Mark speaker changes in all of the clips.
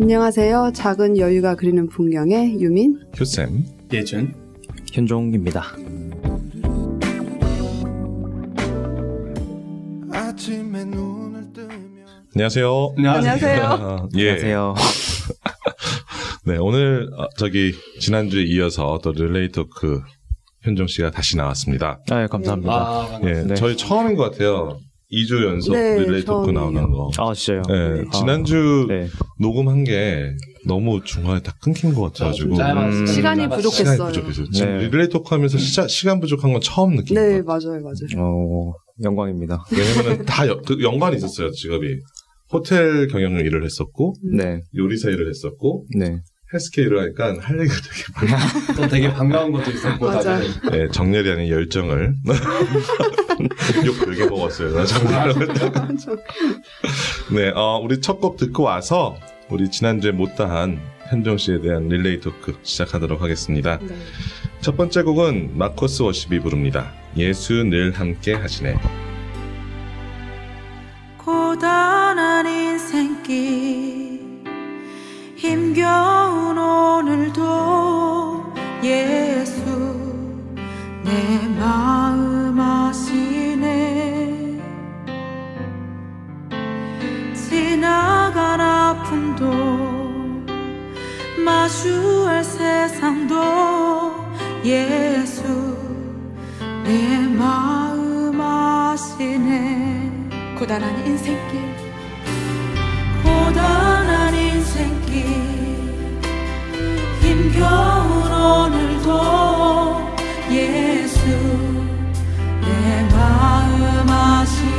Speaker 1: 안녕하세요. 작은 여유가 그리는 풍경의 유민.
Speaker 2: 효쌤.
Speaker 3: 예준.
Speaker 4: 현종입니다.
Speaker 2: 안녕하세요.
Speaker 1: 안녕하세요.
Speaker 2: 예.
Speaker 4: 안녕하세요.
Speaker 2: 네, 오늘 어, 저기 지난주에 이어서 또 릴레이 토크 현종 씨가 다시 나왔습니다.
Speaker 4: 아, 예, 감사합니다.
Speaker 3: 아,
Speaker 2: 예,
Speaker 4: 네.
Speaker 2: 저희 처음인 것 같아요. 2주 연속
Speaker 1: 네,
Speaker 2: 릴레이
Speaker 1: talk.
Speaker 2: 나오는 거.
Speaker 4: 아, 진짜요?
Speaker 2: 예,
Speaker 4: 아,
Speaker 2: 지난주
Speaker 4: 네.
Speaker 2: 녹음한 게 너무 중간에 다 끊긴 것 같아가지고
Speaker 4: 음,
Speaker 1: 시간이. 부족했어요.
Speaker 2: 시간이 부족해서 지금
Speaker 4: 네.
Speaker 2: 릴레이 talk 하면서 시차, 시간 부족한 건 처음 느낀
Speaker 1: 네,
Speaker 2: 것 같아요.
Speaker 1: 맞아요, 맞아요.
Speaker 4: 어, 영광입니다.
Speaker 2: 왜냐면은 다 여, 그 연관이 있었어요, 직업이. 호텔 경영 일을 했었고,
Speaker 4: 네,
Speaker 2: 요리사 일을 했었고,
Speaker 4: 네.
Speaker 2: 헬스케어 일을 하니까 할 얘기가 되게 많아요.
Speaker 3: 또 되게 반가운 것도 있었고
Speaker 1: 맞아.
Speaker 3: 다들.
Speaker 2: 네, 정렬이 아닌 열정을. 욕 되게 먹었어요, 나 정렬을. 네, 어, 우리 첫 곡 듣고 와서, 우리 지난주에 못다한 현정 씨에 대한 릴레이 토크 시작하도록 하겠습니다.
Speaker 1: 네.
Speaker 2: 첫 번째 곡은 마커스 워십이 부릅니다. 예수 늘 함께 하시네.
Speaker 5: 고단한 인생길 힘겨운 오늘도 예수 내 마음 아시네. 지나간 아픔도 마주할 세상도 예수 내 마음 아시네. 고단한 인생길 고단한 인생길 힘겨운 오늘도 예수 내 마음 아시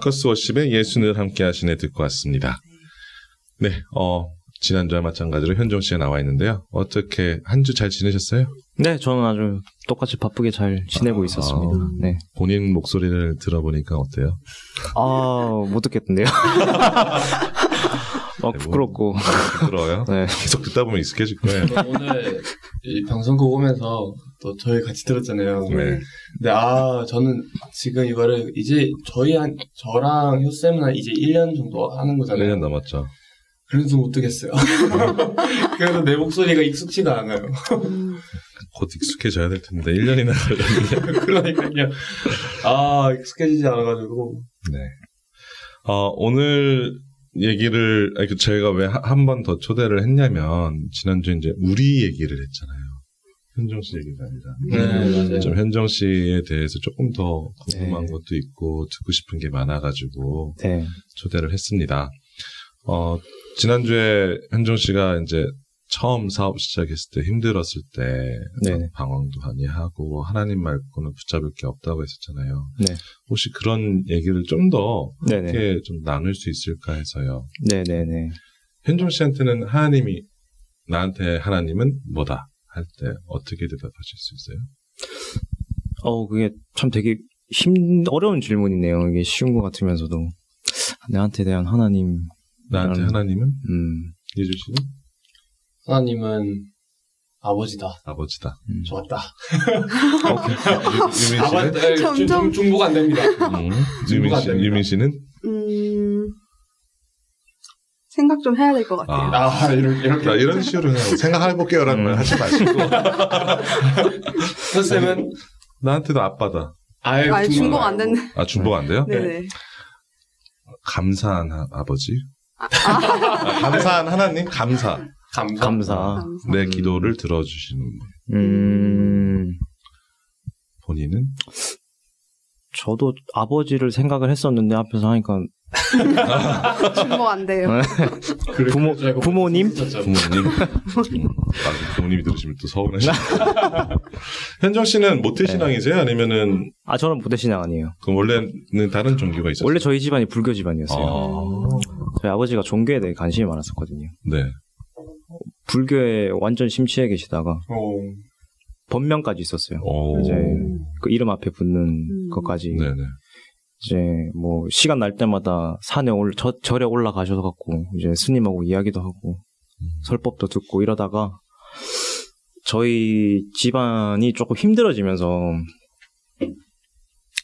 Speaker 2: 마커스 워십의 예수를 함께 하시네 듣고 왔습니다. 네, 어, 지난주와 마찬가지로 현종 씨가 나와 있는데요. 어떻게 한 주 잘 지내셨어요?
Speaker 4: 네, 저는 아주 똑같이 바쁘게 잘 지내고
Speaker 2: 아,
Speaker 4: 있었습니다.
Speaker 2: 아.
Speaker 4: 네.
Speaker 2: 본인 목소리를 들어보니까 어때요?
Speaker 4: 아, 못 듣겠던데요. 막 부끄럽고.
Speaker 2: 부끄러워요?
Speaker 4: 네.
Speaker 2: 계속 듣다 보면 익숙해질 거예요.
Speaker 3: 오늘 이 방송국 오면서 또 저희 같이 들었잖아요.
Speaker 2: 네.
Speaker 3: 근데 아 저는 지금 이거를 이제 저희 한 저랑 효쌤은 한 이제 1년 정도 하는 거잖아요.
Speaker 2: 1년 넘었죠.
Speaker 3: 그래서 못 듣겠어요. 그래서 내 목소리가 익숙치가 않아요.
Speaker 2: 곧 익숙해져야 될 텐데 1년이나 걸렸는데.
Speaker 3: 그러니까요. 아 익숙해지지 않아가지고
Speaker 2: 네. 어, 오늘 얘기를 그 저희가 왜 한 번 더 초대를 했냐면 지난주 이제 우리 얘기를 했잖아요. 현정 씨 얘기가 아니라.
Speaker 3: 네 맞아요.
Speaker 2: 좀 현정 씨에 대해서 조금 더 궁금한
Speaker 4: 네.
Speaker 2: 것도 있고 듣고 싶은 게 많아가지고
Speaker 4: 네.
Speaker 2: 초대를 했습니다. 어, 지난주에 현정 씨가 이제 처음 사업 시작했을 때 힘들었을 때
Speaker 4: 네.
Speaker 2: 방황도 많이 하고 하나님 말고는 붙잡을 게 없다고 했었잖아요.
Speaker 4: 네.
Speaker 2: 혹시 그런 얘기를 좀더
Speaker 4: 네네.
Speaker 2: 이렇게 좀 나눌 수 있을까 해서요.
Speaker 4: 네네네.
Speaker 2: 현종 씨한테는 하나님이 나한테 하나님은 뭐다 할 때 어떻게 대답하실 수 있어요?
Speaker 4: 어, 그게 참 되게 힘, 어려운 질문이네요. 이게 쉬운 것 같으면서도. 나한테 대한 하나님,
Speaker 2: 나한테
Speaker 4: 음.
Speaker 2: 하나님은
Speaker 4: 음,
Speaker 2: 예주 씨는
Speaker 3: 하나님은 아버지다.
Speaker 2: 아버지다.
Speaker 4: 음.
Speaker 3: 좋았다.
Speaker 2: 유민 씨는
Speaker 3: 아버지
Speaker 1: 점점-
Speaker 3: 중, 중복 안 됩니다.
Speaker 2: 음, 유민 씨. 유민 씨는
Speaker 1: 음, 생각 좀 해야 될 것 같아요.
Speaker 2: 아.
Speaker 3: 아 이렇게 이렇게
Speaker 2: 자, 이런 식으로 그냥 생각해 볼게요라는
Speaker 4: 음.
Speaker 2: 말 하지 마시고
Speaker 3: 효쌤은
Speaker 2: 나한테도 아빠다.
Speaker 3: 아예
Speaker 1: 아니,
Speaker 3: 중복
Speaker 1: 안안 됐네.
Speaker 2: 아 중복 안 돼요?
Speaker 1: 네네.
Speaker 2: 감사한 하- 아버지. 아, 감사한 하나님 감사.
Speaker 3: 감사.
Speaker 4: 감사.
Speaker 1: 감사.
Speaker 2: 내
Speaker 4: 음.
Speaker 2: 기도를 들어주시는 분.
Speaker 4: 음,
Speaker 2: 본인은
Speaker 4: 저도 아버지를 생각을 했었는데 앞에서 하니까
Speaker 1: 중복 안 돼요.
Speaker 3: 그래,
Speaker 4: 부모- 부모님?
Speaker 2: 부모님. 음, 나중에 부모님이 들으시면 또 서운하시죠. 현정 씨는 모태 신앙이세요? 아니면은
Speaker 4: 아 저는 부대신앙 아니에요.
Speaker 2: 그럼 원래는 다른 종교가 있었어요?
Speaker 4: 원래 저희 집안이 불교 집안이었어요.
Speaker 2: 아,
Speaker 4: 저희 아버지가 종교에 대해 관심이 많았었거든요.
Speaker 2: 네.
Speaker 4: 불교에 완전 심취해 계시다가
Speaker 3: 어,
Speaker 4: 번명까지 있었어요.
Speaker 2: 오.
Speaker 4: 이제 그 이름 앞에 붙는
Speaker 1: 음.
Speaker 4: 것까지
Speaker 2: 네네.
Speaker 4: 이제 뭐 시간 날 때마다 산에 올 저, 절에 올라가셔서 갖고 이제 스님하고 이야기도 하고
Speaker 2: 음.
Speaker 4: 설법도 듣고 이러다가 저희 집안이 조금 힘들어지면서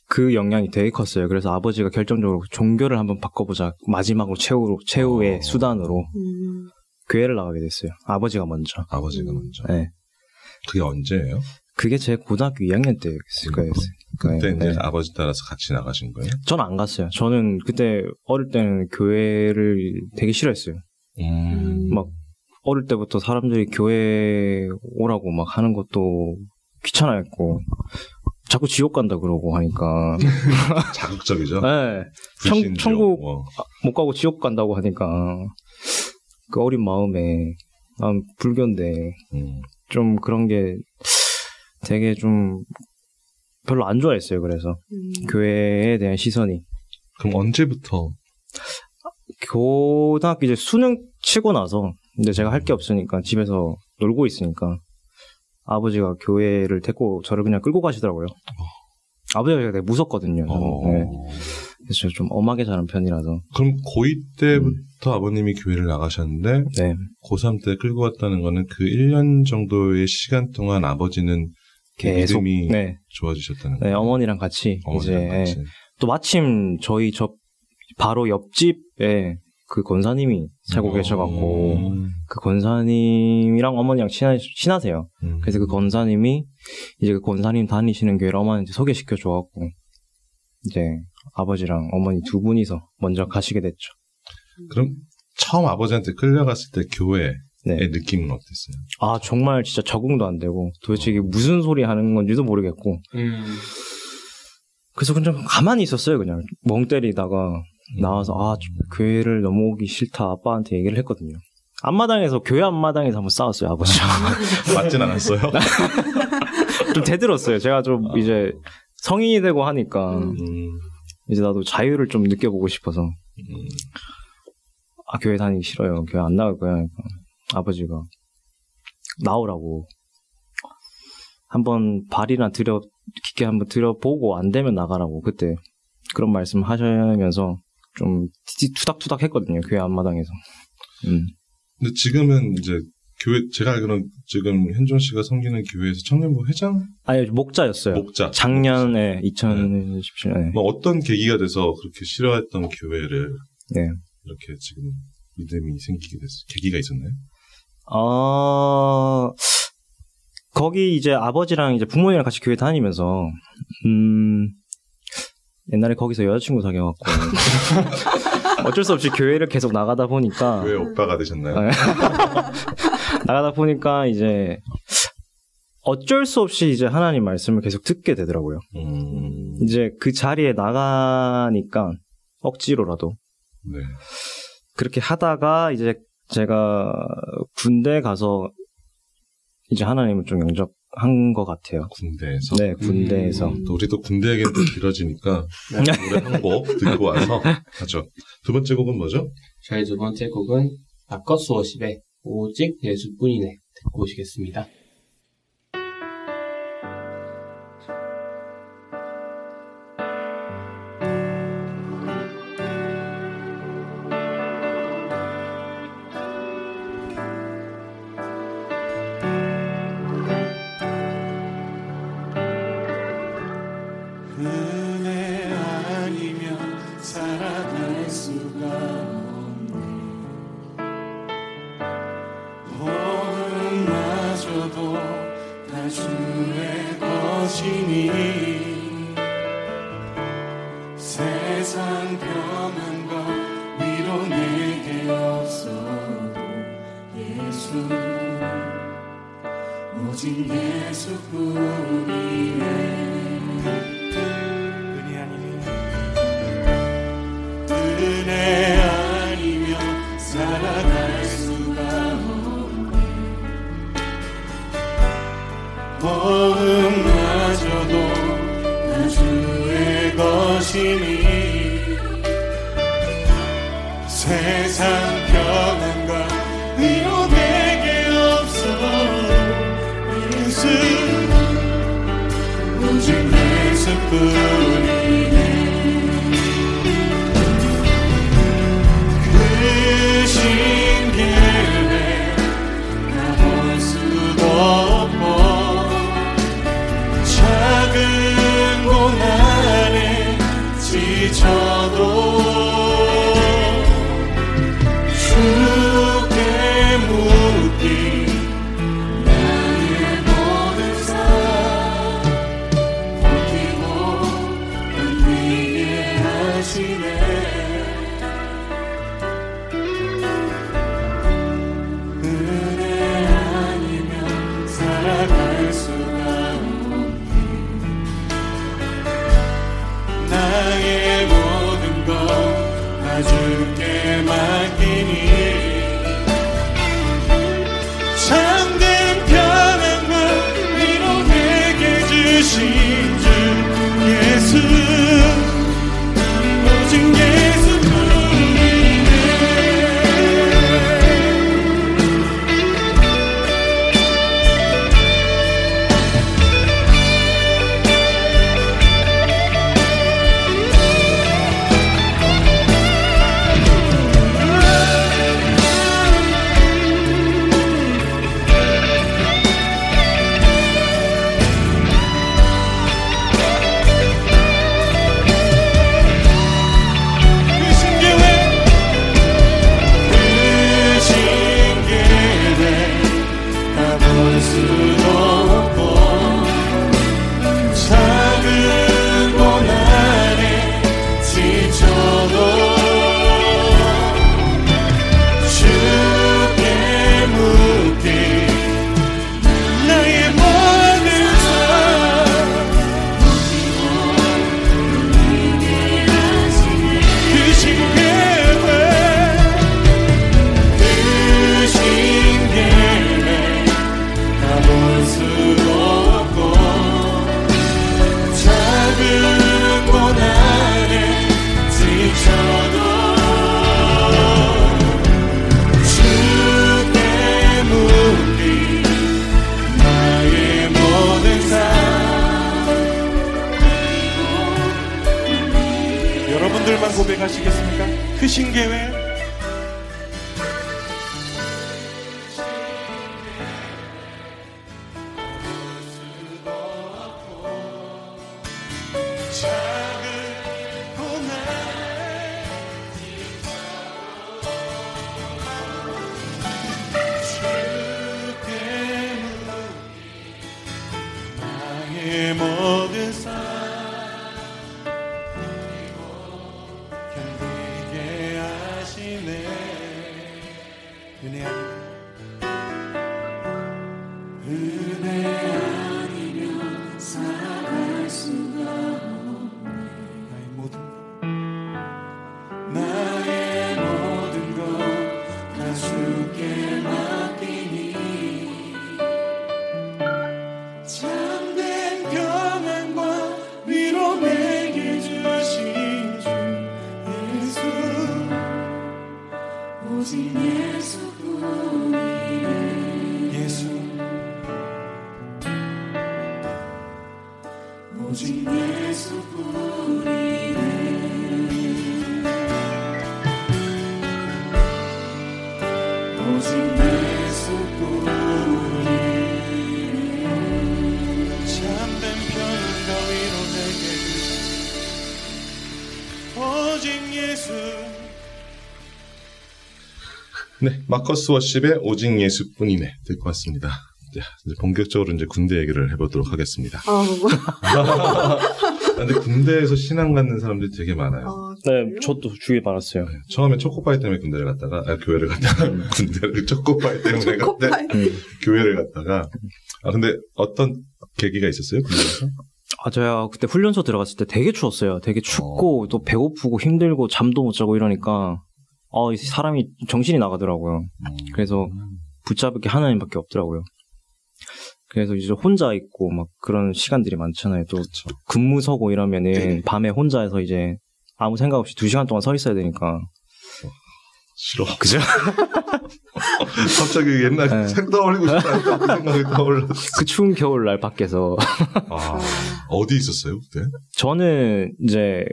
Speaker 4: 그 영향이 되게 컸어요. 그래서 아버지가 결정적으로 종교를 한번 바꿔보자. 마지막으로 최후 최후의
Speaker 2: 어.
Speaker 4: 수단으로
Speaker 1: 음,
Speaker 4: 교회를 나가게 됐어요. 아버지가 먼저.
Speaker 2: 아버지가 먼저.
Speaker 4: 네.
Speaker 2: 그게 언제예요?
Speaker 4: 그게 제 고등학교 2학년 때였을 거예요.
Speaker 2: 그때
Speaker 4: 네.
Speaker 2: 이제 아버지 따라서 같이 나가신 거예요?
Speaker 4: 저는 안 갔어요. 저는 그때 어릴 때는 교회를 되게 싫어했어요.
Speaker 2: 음.
Speaker 4: 막 어릴 때부터 사람들이 교회 오라고 막 하는 것도 귀찮아했고 자꾸 지옥 간다 그러고 하니까
Speaker 2: 자극적이죠?
Speaker 4: 네, 천- 천국-
Speaker 2: 뭐.
Speaker 4: 못 가고 지옥 간다고 하니까 그 어린 마음에 난 불교인데
Speaker 2: 음.
Speaker 4: 좀 그런 게 되게 좀 별로 안 좋아했어요. 그래서
Speaker 1: 음.
Speaker 4: 교회에 대한 시선이
Speaker 2: 그럼 언제부터?
Speaker 4: 고등학교 이제 수능 치고 나서 근데 제가 할 게 없으니까 집에서 놀고 있으니까 아버지가 교회를 데리고 저를 그냥 끌고 가시더라고요. 아버지가 되게 무섭거든요.
Speaker 2: 어.
Speaker 4: 네. 그래서 좀 엄하게 자란 편이라서.
Speaker 2: 그럼 고2 때부터 아버님이 교회를 나가셨는데
Speaker 4: 네.
Speaker 2: 고3 때 끌고 왔다는 거는 그 1년 정도의 시간 동안 아버지는
Speaker 4: 계속.
Speaker 2: 믿음이
Speaker 4: 네.
Speaker 2: 좋아지셨다는
Speaker 4: 네,
Speaker 2: 거예요.
Speaker 4: 어머니랑 같이
Speaker 2: 어머니랑
Speaker 4: 이제
Speaker 2: 같이.
Speaker 4: 예. 또 마침 저희 저 바로 옆집에 그 권사님이 살고 계셔갖고
Speaker 2: 음.
Speaker 4: 그 권사님이랑 어머니랑 친하, 친하세요.
Speaker 2: 음.
Speaker 4: 그래서 그 권사님이 이제 그 권사님 다니시는 교회를 어머니한테 소개시켜 줘갖고 이제 아버지랑 어머니 두 분이서 먼저 가시게 됐죠.
Speaker 2: 그럼 처음 아버지한테 끌려갔을 때 교회의
Speaker 4: 네.
Speaker 2: 느낌은 어땠어요?
Speaker 4: 아 정말 진짜 적응도 안 되고 도대체 이게 무슨 소리 하는 건지도 모르겠고
Speaker 6: 음.
Speaker 4: 그래서 그냥 가만히 있었어요 그냥 멍 때리다가 나와서 아, 좀 교회를 넘어오기 싫다 아빠한테 얘기를 했거든요. 앞마당에서 교회 앞마당에서 한번 싸웠어요 아버지랑.
Speaker 2: 맞진 않았어요?
Speaker 4: 좀 대들었어요. 제가 좀 이제 성인이 되고 하니까
Speaker 2: 음.
Speaker 4: 이제 나도 자유를 좀 느껴보고 싶어서
Speaker 2: 음.
Speaker 4: 아 교회 다니기 싫어요. 교회 안 나갈 거야. 그러니까 아버지가 나오라고 한번 발이나 들여 깊게 한번 들여보고 안 되면 나가라고 그때 그런 말씀 하시면서 좀 티- 투닥투닥 했거든요. 교회 앞마당에서. 음.
Speaker 2: 근데 지금은 이제 교회 제가 알기로는 지금 현종 씨가 섬기는 교회에서 청년부 회장
Speaker 4: 아니 목자였어요.
Speaker 2: 목자
Speaker 4: 작년에 2017년에
Speaker 2: 뭐 어떤 계기가 돼서 그렇게 싫어했던 교회를
Speaker 4: 네.
Speaker 2: 이렇게 지금 믿음이 생기게 됐어요. 계기가 있었나요?
Speaker 4: 어, 거기 이제 아버지랑 이제 부모님이랑 같이 교회 다니면서, 음, 옛날에 거기서 여자친구 사귀어갖고, 어쩔 수 없이 교회를 계속 나가다 보니까,
Speaker 2: 교회 오빠가 되셨나요?
Speaker 4: 네. 나가다 보니까 이제, 어쩔 수 없이 이제 하나님 말씀을 계속 듣게 되더라고요.
Speaker 2: 음,
Speaker 4: 이제 그 자리에 나가니까, 억지로라도.
Speaker 2: 네.
Speaker 4: 그렇게 하다가 이제 제가 군대 가서 이제 하나님을 좀 영접한 것 같아요.
Speaker 2: 군대에서.
Speaker 4: 네, 군대에서.
Speaker 2: 또 우리도 군대 얘기는 또 길어지니까
Speaker 6: 네.
Speaker 2: 노래 한 곡 듣고 와서 하죠. 두 번째 곡은 뭐죠?
Speaker 6: 저희 두 번째 곡은 아커스 워십의 오직 예수뿐이네 듣고 오시겠습니다. 오직 예수 네,
Speaker 2: 마커스 워십의 오직 예수뿐이네 듣고 왔습니다. 자, 이제 본격적으로 이제 군대 얘기를 해보도록 하겠습니다.
Speaker 1: 아, 뭐,
Speaker 2: 근데 군대에서 신앙 갖는 사람들이 되게 많아요.
Speaker 1: 아,
Speaker 4: 네? 저도 주위에 많았어요.
Speaker 2: 네, 처음에 초코파이 때문에 군대를 갔다가 아, 교회를 갔다가 군대를 초코파이 때문에.
Speaker 4: 음.
Speaker 2: 교회를 갔다가 아 근데 어떤 계기가 있었어요 군대에서?
Speaker 4: 아, 저야 그때 훈련소 들어갔을 때 되게 추웠어요. 되게 춥고 또 배고프고 힘들고 잠도 못 자고 이러니까 어, 이 사람이 정신이 나가더라고요. 그래서 붙잡을 게 하나님밖에 없더라고요. 그래서 이제 혼자 있고 막 그런 시간들이 많잖아요. 또 근무 서고 이러면은 밤에 혼자서 이제 아무 생각 없이 두 시간 동안 서 있어야 되니까.
Speaker 2: 싫어.
Speaker 4: 그죠?
Speaker 2: 갑자기 옛날
Speaker 4: 네.
Speaker 2: 생 떠올리고 싶다 그 생각이 떠올랐어.
Speaker 4: 그 추운 겨울날 밖에서.
Speaker 2: 아, 어디 있었어요 그때?
Speaker 4: 저는 이제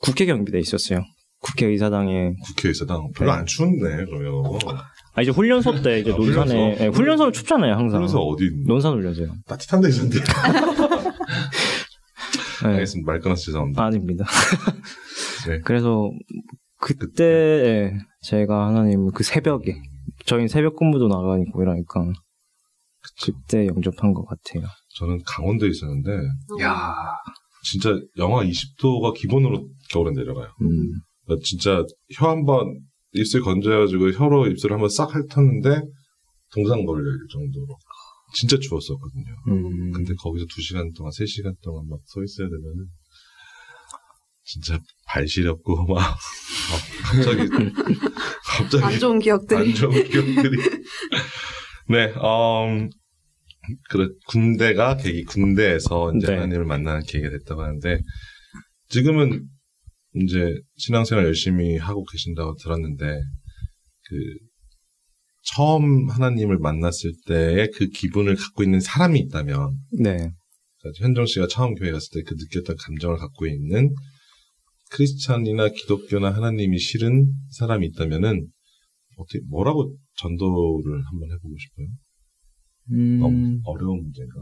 Speaker 4: 국회 경비대에 있었어요. 국회의사당에.
Speaker 2: 국회의사당 별로
Speaker 4: 네.
Speaker 2: 안 추운데 그러면
Speaker 4: 아, 이제 훈련소 때 이제
Speaker 2: 아,
Speaker 4: 논산에.
Speaker 2: 훈련소?
Speaker 4: 예, 훈련소는 춥잖아요, 항상.
Speaker 2: 그래서 어디 있는-
Speaker 4: 논산 훈련소요.
Speaker 2: 따뜻한 데 있었는데.
Speaker 4: 네.
Speaker 2: 알겠습니다. 말 끊어서 죄송합니다.
Speaker 4: 아 닙니다.
Speaker 2: 네.
Speaker 4: 그래서 그때 예, 제가 하나님 그 새벽에 저희 는 새벽 근무도 나가니까 이러니까 그때 영접한 것 같아요.
Speaker 2: 저는 강원도에 있었는데
Speaker 4: 야,
Speaker 2: 진짜 영하 20도가 기본으로 겨울에 내려가요.
Speaker 4: 음,
Speaker 2: 나 진짜 혀 한번 입술 건져가지고 혀로 입술을 한번 싹 핥았는데 동상 걸릴 정도로 진짜 추웠었거든요.
Speaker 4: 음.
Speaker 2: 근데 거기서 두 시간 동안, 세 시간 동안 막 서 있어야 되면은 진짜 발 시렵고 막, 막 갑자기 갑자기
Speaker 1: 안 좋은 기억들이.
Speaker 2: 안 좋은 기억들이. 네, 음, 그래 군대가 계기 군대에서 이제
Speaker 4: 네.
Speaker 2: 하나님을 만나는 계기가 됐다고 하는데 지금은 이제 신앙생활 열심히 하고 계신다고 들었는데 그 처음 하나님을 만났을 때의 그 기분을 갖고 있는 사람이 있다면
Speaker 4: 네.
Speaker 2: 그러니까 현정 씨가 처음 교회 갔을 때 그 느꼈던 감정을 갖고 있는 크리스찬이나 기독교나 하나님이 싫은 사람이 있다면은 어떻게 뭐라고 전도를 한번 해보고 싶어요? 너무
Speaker 4: 음,
Speaker 2: 어려운 문제인가?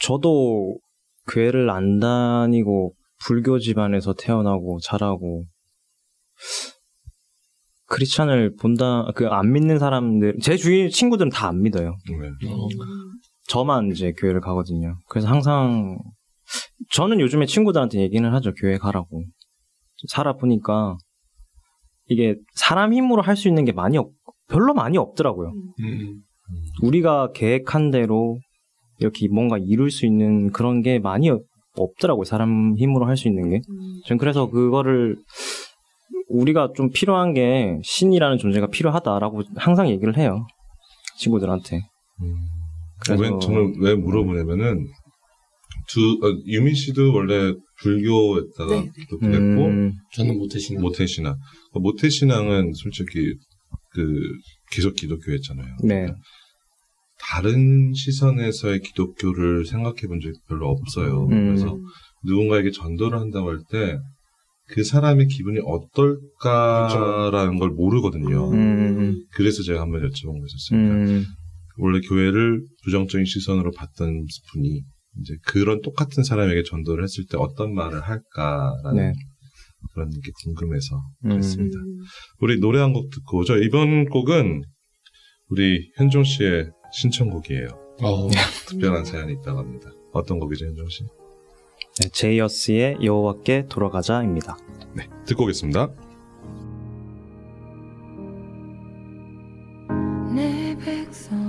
Speaker 4: 저도 교회를 안 다니고 불교 집안에서 태어나고 자라고 크리스찬을 본다 그 안 믿는 사람들 제 주위 친구들은 다 안 믿어요.
Speaker 2: 네.
Speaker 3: 어,
Speaker 4: 저만 이제 교회를 가거든요. 그래서 항상 저는 요즘에 친구들한테 얘기는 하죠. 교회 가라고. 살아보니까 이게 사람 힘으로 할 수 있는 게 많이 없, 별로 많이 없더라고요.
Speaker 3: 음,
Speaker 4: 우리가 계획한 대로 이렇게 뭔가 이룰 수 있는 그런 게 많이 없- 없더라고요. 사람 힘으로 할 수 있는 게. 전 그래서 그거를 우리가 좀 필요한 게 신이라는 존재가 필요하다라고 항상 얘기를 해요. 친구들한테. 그래서-
Speaker 2: 왜, 저는 왜 물어보냐면은 두 어, 유민 씨도 원래 불교에다가
Speaker 1: 네, 네.
Speaker 2: 기독교했고
Speaker 4: 음,
Speaker 3: 저는 못해신
Speaker 2: 모태신앙. 모태신앙은 솔직히 그 계속 기독교였잖아요.
Speaker 4: 네.
Speaker 2: 다른 시선에서의 기독교를 생각해 본 적이 별로 없어요.
Speaker 4: 음.
Speaker 2: 그래서 누군가에게 전도를 한다고 할 때 그 사람의 기분이 어떨까라는 걸 모르거든요.
Speaker 4: 음,
Speaker 2: 그래서 제가 한번 여쭤본 거였었어요.
Speaker 4: 음,
Speaker 2: 원래 교회를 부정적인 시선으로 봤던 분이 이제 그런 똑같은 사람에게 전도를 했을 때 어떤 말을 할까라는
Speaker 4: 네.
Speaker 2: 그런 게 궁금해서
Speaker 4: 음.
Speaker 2: 그랬습니다. 우리 노래 한 곡 듣고 오죠. 이번 곡은 우리 현종 씨의 신청곡이에요.
Speaker 3: 어,
Speaker 2: 특별한 사연이 있다고 합니다. 어떤 곡이죠, 현종 씨?
Speaker 4: 네, 제이어스의 여호와께 돌아가자입니다.
Speaker 2: 네, 듣고 오겠습니다.
Speaker 5: 내 백성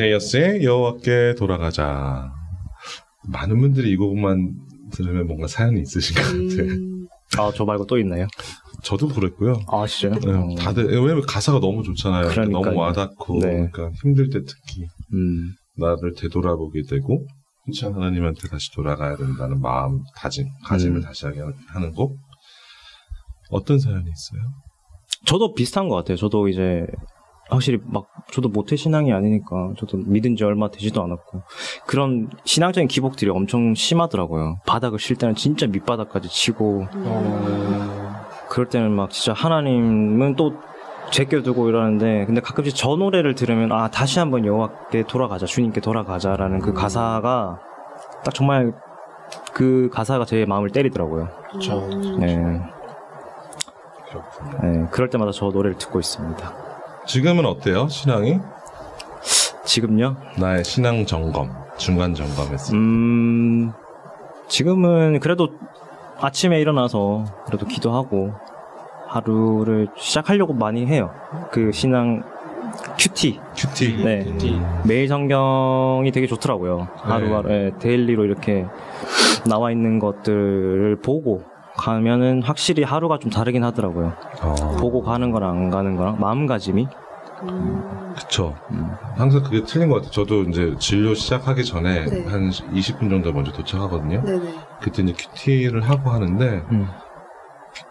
Speaker 5: 네,
Speaker 2: 제이어스의 여호와께 돌아가자. 많은 분들이 이 곡만 들으면 뭔가 사연이 있으신 것 같아요.
Speaker 1: 음,
Speaker 4: 아, 저 말고 또 있나요?
Speaker 2: 저도 그랬고요.
Speaker 4: 아, 진짜요?
Speaker 2: 네,
Speaker 4: 어.
Speaker 2: 다들 왜냐면 가사가 너무 좋잖아요.
Speaker 4: 그러니까요.
Speaker 2: 너무 와닿고
Speaker 4: 네.
Speaker 2: 그러니까 힘들 때 특히
Speaker 4: 음.
Speaker 2: 나를 되돌아보게 되고
Speaker 3: 그렇죠.
Speaker 2: 하나님한테 다시 돌아가야 된다는 마음 다짐 가짐을
Speaker 4: 음.
Speaker 2: 다시 하게 하는 곡 어떤 사연이 있어요?
Speaker 4: 저도 비슷한 것 같아요. 저도 이제 확실히 막 저도 모태 신앙이 아니니까 저도 믿은 지 얼마 되지도 않았고 그런 신앙적인 기복들이 엄청 심하더라고요. 바닥을 칠 때는 진짜 밑바닥까지 치고
Speaker 3: 어...
Speaker 4: 그럴 때는 막 진짜 하나님은 또 제껴두고 이러는데 근데 가끔씩 저 노래를 들으면 아 다시 한번 여호와께 돌아가자 주님께 돌아가자라는 그 가사가 딱 정말 그 가사가 제 마음을 때리더라고요.
Speaker 3: 그렇죠.
Speaker 4: 네,
Speaker 2: 그렇군요.
Speaker 4: 네, 그럴 때마다 저 노래를 듣고 있습니다.
Speaker 2: 지금은 어때요? 신앙이?
Speaker 4: 지금요?
Speaker 2: 나의 신앙 점검 중간 점검했을 때
Speaker 4: 음, 지금은 그래도 아침에 일어나서 그래도 기도하고 하루를 시작하려고 많이 해요. 그 신앙
Speaker 2: QT. QT
Speaker 4: 네. 매일 성경이 되게 좋더라고요. 하루하루, 예, daily로 이렇게 나와 있는 것들을 보고 가면은 확실히 하루가 좀 다르긴 하더라고요.
Speaker 2: 어,
Speaker 4: 보고 가는 거랑 안 가는 거랑 마음가짐이.
Speaker 1: 음,
Speaker 2: 그쵸
Speaker 4: 음.
Speaker 2: 항상 그게 틀린 것 같아요 저도 이제 진료 시작하기 전에
Speaker 1: 네.
Speaker 2: 한 20분 정도 먼저 도착하거든요
Speaker 1: 네네.
Speaker 2: 그때 이제 큐티를 하고 하는데
Speaker 4: 음.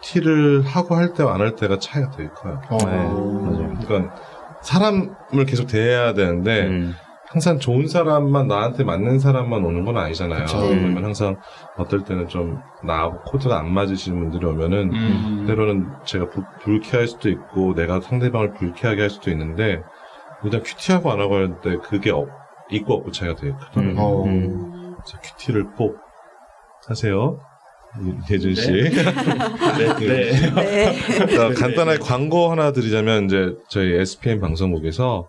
Speaker 2: 큐티를 하고 할 때와 안 할 때가 차이가 되게 커요
Speaker 3: 어...
Speaker 4: 네, 맞아요.
Speaker 2: 그러니까 사람을 계속 대해야 되는데
Speaker 4: 음.
Speaker 2: 항상 좋은 사람만 나한테 맞는 사람만 오는 건 아니잖아요.
Speaker 3: 그쵸.
Speaker 2: 그러면 항상 어떨 때는 좀 나하고 코드가 안 맞으시는 분들이 오면은
Speaker 3: 음...
Speaker 2: 때로는 제가 부- 불쾌할 수도 있고 내가 상대방을 불쾌하게 할 수도 있는데 일단 큐티하고 안 하고 할때 그게 없- 있고 없고 차이가 되게 크더라고요.
Speaker 4: 음.
Speaker 3: 어...
Speaker 1: 음,
Speaker 2: 그래서 큐티를 꼭 하세요. 이- 예준 씨.
Speaker 3: 네. 네.
Speaker 1: 네.
Speaker 2: 자, 간단하게 광고 하나 드리자면 이제 저희 SPN 방송국에서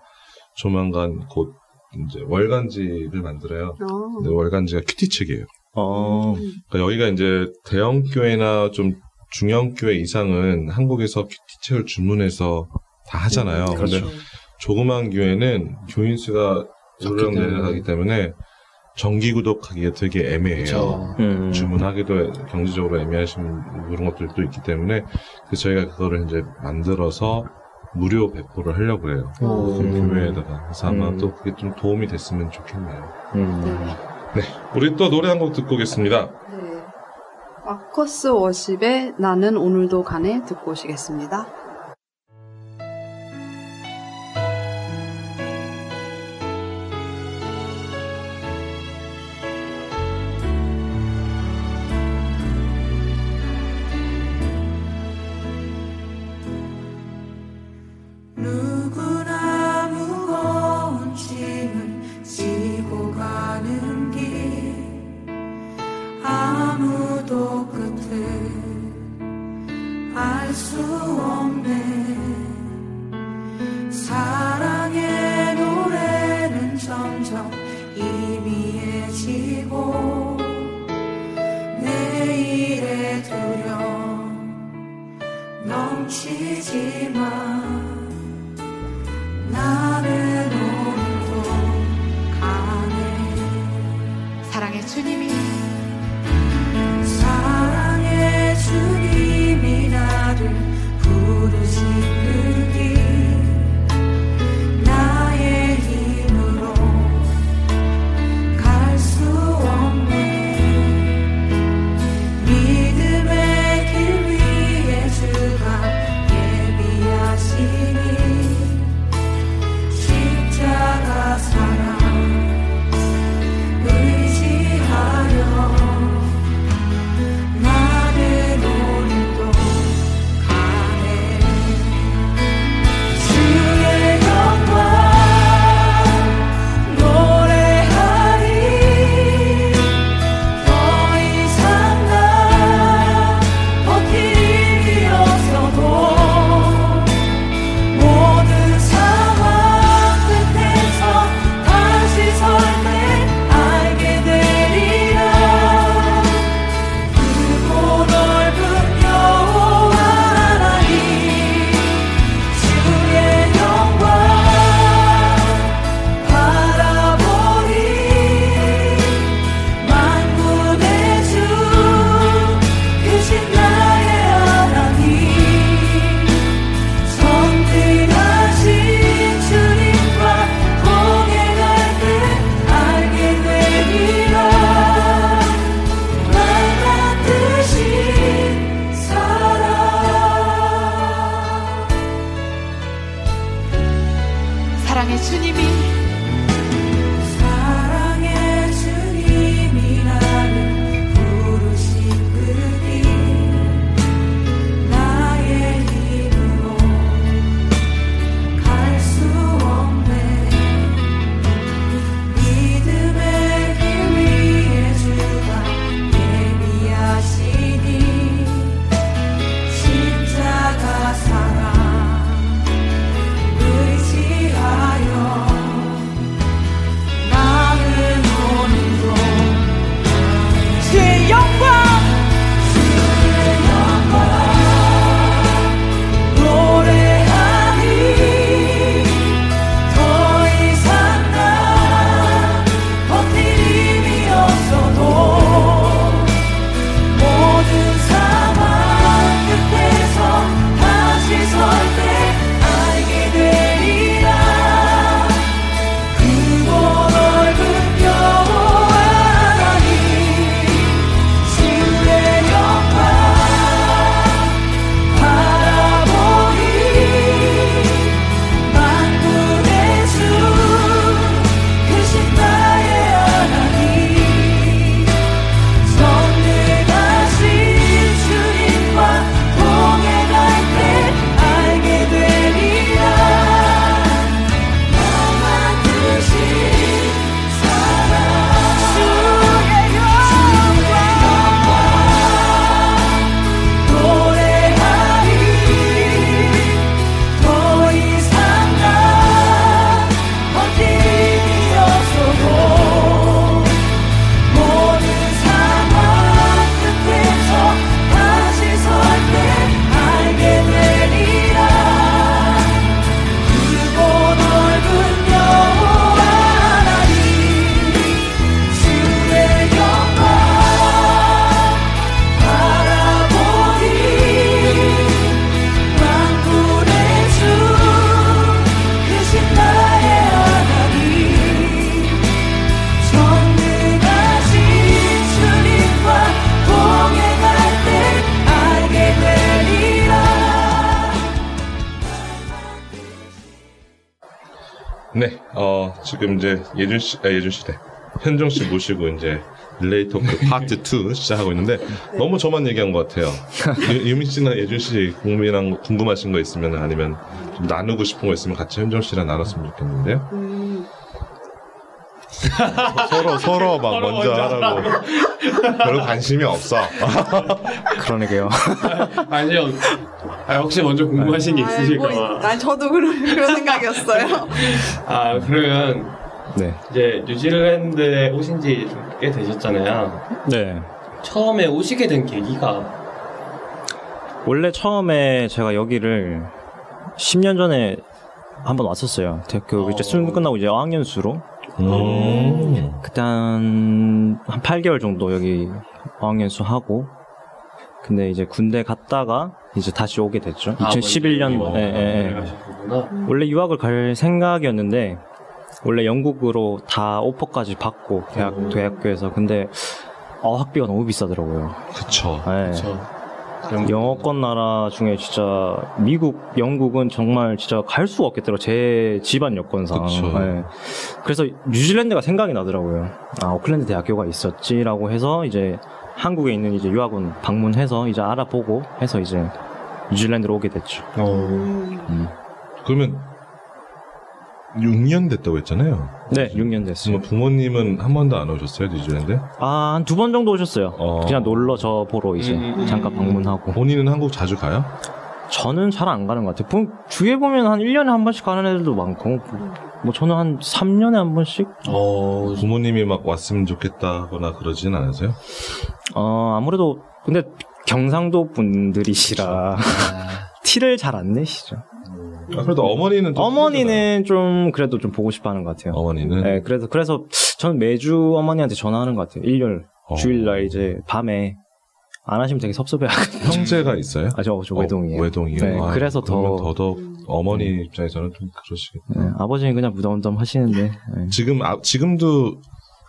Speaker 2: 조만간 곧 이제 월간지를 만들어요.
Speaker 1: 어.
Speaker 2: 근데 월간지가 큐티 책이에요.
Speaker 4: 어,
Speaker 2: 그러니까 여기가 이제 대형 교회나 좀 중형 교회 이상은 한국에서 큐티 책을 주문해서 다 하잖아요.
Speaker 1: 음,
Speaker 2: 근데
Speaker 1: 그렇죠.
Speaker 2: 조그만 교회는 교인 수가
Speaker 3: 때문에.
Speaker 2: 내려가기 때문에 정기 구독하기가 되게 애매해요.
Speaker 3: 그쵸.
Speaker 4: 음.
Speaker 2: 주문하기도 경제적으로 애매하신 그런 것들도 있기 때문에 그래서 저희가 그거를 이제 만들어서 무료 배포를 하려고 해요.
Speaker 3: 오.
Speaker 2: 그 교회에다가 그래서 아마
Speaker 4: 음.
Speaker 2: 또 그게 좀 도움이 됐으면 좋겠네요.
Speaker 4: 음.
Speaker 1: 네.
Speaker 2: 우리 또 노래 한 곡 듣고 오겠습니다.
Speaker 1: 네. 마커스 워십의 나는 오늘도 가네 듣고 오시겠습니다.
Speaker 7: 사랑의
Speaker 2: 네, 어, 지금 이제 예준 씨, 아, 예준 씨래. 현정 씨 모시고 이제 릴레이 토크 파트 2 시작하고 있는데 너무 저만 얘기한 것 같아요. 유- 유민 씨나 예준 씨 궁금한, 거- 궁금하신 거 있으면 아니면 좀 나누고 싶은 거 있으면 같이 현정 씨랑 나눴으면 좋겠는데요.
Speaker 1: 음,
Speaker 2: 서로 서로 막 먼저 하라고 별로 관심이 없어.
Speaker 4: 그러네요.
Speaker 3: 아니요. 아, 혹시 먼저 궁금하신 게
Speaker 1: 아이,
Speaker 3: 있으실까
Speaker 1: 뭐,
Speaker 3: 봐.
Speaker 1: 아니, 저도 그런, 그런 생각이었어요.
Speaker 3: 아, 그러면
Speaker 4: 네.
Speaker 3: 이제 뉴질랜드에 오신 지 꽤 되셨잖아요.
Speaker 4: 네.
Speaker 3: 처음에 오시게 된 계기가
Speaker 4: 원래 처음에 제가 여기를 10년 전에 한번 왔었어요. 대학교
Speaker 3: 어.
Speaker 4: 이제 수능 끝나고 이제 어학연 수로
Speaker 2: 음.
Speaker 4: 그때 한, 한 8개월 정도 여기 어학연 수 하고 근데 이제 군대 갔다가 이제 다시 오게 됐죠.
Speaker 3: 아,
Speaker 4: 2011년
Speaker 3: 먼저
Speaker 4: 에, 에, 에.
Speaker 3: 가셨구나.
Speaker 4: 원래 유학을 갈 생각이었는데 원래 영국으로 다 오퍼까지 받고 대학
Speaker 3: 오.
Speaker 4: 대학교에서 근데 어, 학비가 너무 비싸더라고요.
Speaker 2: 그쵸.
Speaker 4: 네. 영어권 나라 중에 진짜 미국, 영국은 정말 진짜 갈 수가 없겠더라고요. 제 집안 여건상. 네. 그래서 뉴질랜드가 생각이 나더라고요. 아, 오클랜드 대학교가 있었지라고 해서 이제 한국에 있는 이제 유학원 방문해서 이제 알아보고 해서 이제 뉴질랜드로 오게 됐죠.
Speaker 1: 음,
Speaker 2: 그러면 6년 됐다고 했잖아요.
Speaker 4: 네, 6년 됐어요.
Speaker 2: 부모님은 한 번도 안 오셨어요, 뉴질랜드?
Speaker 4: 아, 한 두 번 정도 오셨어요.
Speaker 2: 어.
Speaker 4: 그냥 놀러 저 보러 이제
Speaker 3: 음, 음,
Speaker 4: 잠깐 방문하고.
Speaker 2: 본인은 한국 자주 가요?
Speaker 4: 저는 잘 안 가는 것 같아요. 보- 주위에 보면 한 1년에 한 번씩 가는 애들도 많고, 뭐 저는 한 3년에 한 번씩?
Speaker 3: 어,
Speaker 2: 부모님이 막 왔으면 좋겠다거나 그러진 않으세요?
Speaker 4: 어, 아무래도, 근데 경상도 분들이시라 티를 잘 안 내시죠.
Speaker 2: 아, 그래도 어머니는 좀
Speaker 4: 어머니는 좀 그래도 좀 보고 싶어 하는 것 같아요.
Speaker 2: 어머니는
Speaker 4: 네, 그래서, 그래서 저는 매주 어머니한테 전화하는 것 같아요. 일요일,
Speaker 2: 어.
Speaker 4: 주일날 이제 밤에 안 하시면 되게 섭섭해 하거든요.
Speaker 2: 형제가 있어요?
Speaker 4: 아, 저, 저 외동이에요.
Speaker 2: 어, 외동이요.
Speaker 4: 네,
Speaker 2: 아,
Speaker 4: 그래서 더-
Speaker 2: 더더욱 어머니 입장에서는 좀 그러시겠다.
Speaker 4: 네, 아버지는 그냥 무덤덤 하시는데. 네.
Speaker 2: 지금 아, 지금도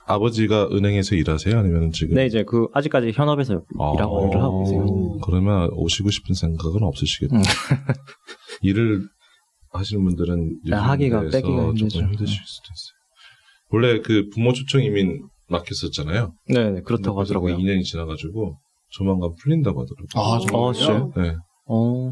Speaker 2: 아버지가 은행에서 일하세요? 아니면 지금?
Speaker 4: 네, 이제 그, 아직까지 현업에서
Speaker 2: 아,
Speaker 4: 일하고, 일을 하고 계세요.
Speaker 2: 그러면 오시고 싶은 생각은 없으시겠다.
Speaker 4: 음.
Speaker 2: 일을 하시는 분들은
Speaker 4: 네, 하기가 빼기가 힘들죠.
Speaker 2: 조금 힘드실 수도 있어요. 원래 그 부모 초청 이민 막혔었잖아요.
Speaker 4: 네, 네, 그렇다고 하더라고요.
Speaker 2: 2년이 지나가지고 조만간 풀린다고 하더라고요.
Speaker 3: 아, 정말요?
Speaker 4: 어, 진짜요?
Speaker 2: 네,
Speaker 4: 어,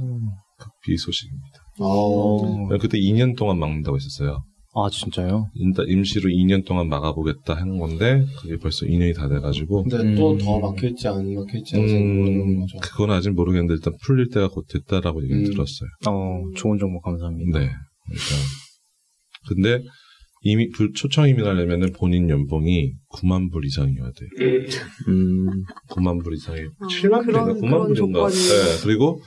Speaker 2: 비 소식입니다.
Speaker 3: 어.
Speaker 2: 그때 2년 동안 막는다고 했었어요.
Speaker 4: 아, 진짜요?
Speaker 2: 일단 임시로 2년 동안 막아보겠다 하는 건데 그게 벌써 2년이 다 돼가지고
Speaker 3: 근데
Speaker 4: 음.
Speaker 3: 또더 막힐지 안 막힐지 아직 모르는
Speaker 2: 음,
Speaker 3: 거죠.
Speaker 2: 그건 아직 모르겠는데 일단 풀릴 때가 곧 됐다라고 얘기
Speaker 3: 음.
Speaker 2: 들었어요.
Speaker 4: 어, 좋은 정보 감사합니다.
Speaker 2: 네. 그러니까 근데 이미 불- 초청 이민하려면은 본인 연봉이 9만 불 이상이어야 돼요.
Speaker 4: 음,
Speaker 2: 9만 불 이상이
Speaker 1: 아,
Speaker 2: 7만 불인가
Speaker 1: 그런-
Speaker 2: 9만
Speaker 1: 그런
Speaker 2: 불인가. 네. 그리고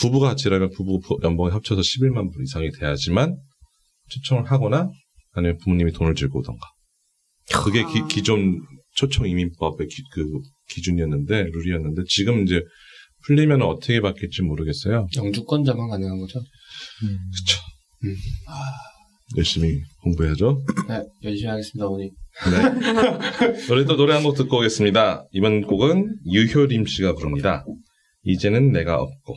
Speaker 2: 부부가 같이 일하면 부부 부- 연봉이 합쳐서 11만 불 이상이 돼야지만 초청을 하거나 아니면 부모님이 돈을 들고 오던가. 그게 기,
Speaker 1: 아.
Speaker 2: 기 존 초청 이민법의 기, 그 기준이었는데 룰이었는데 지금 이제 풀리면 어떻게 바뀔지 모르겠어요.
Speaker 3: 영주권자만 가능한 거죠?
Speaker 2: 그쵸.
Speaker 3: 음.
Speaker 2: 열심히 공부해야죠.
Speaker 3: 네, 열심히 하겠습니다, 어머니.
Speaker 2: 네. 우리 또 노래 한 곡 듣고 오겠습니다. 이번 곡은 유효림 씨가 부릅니다. 이제는 내가 없고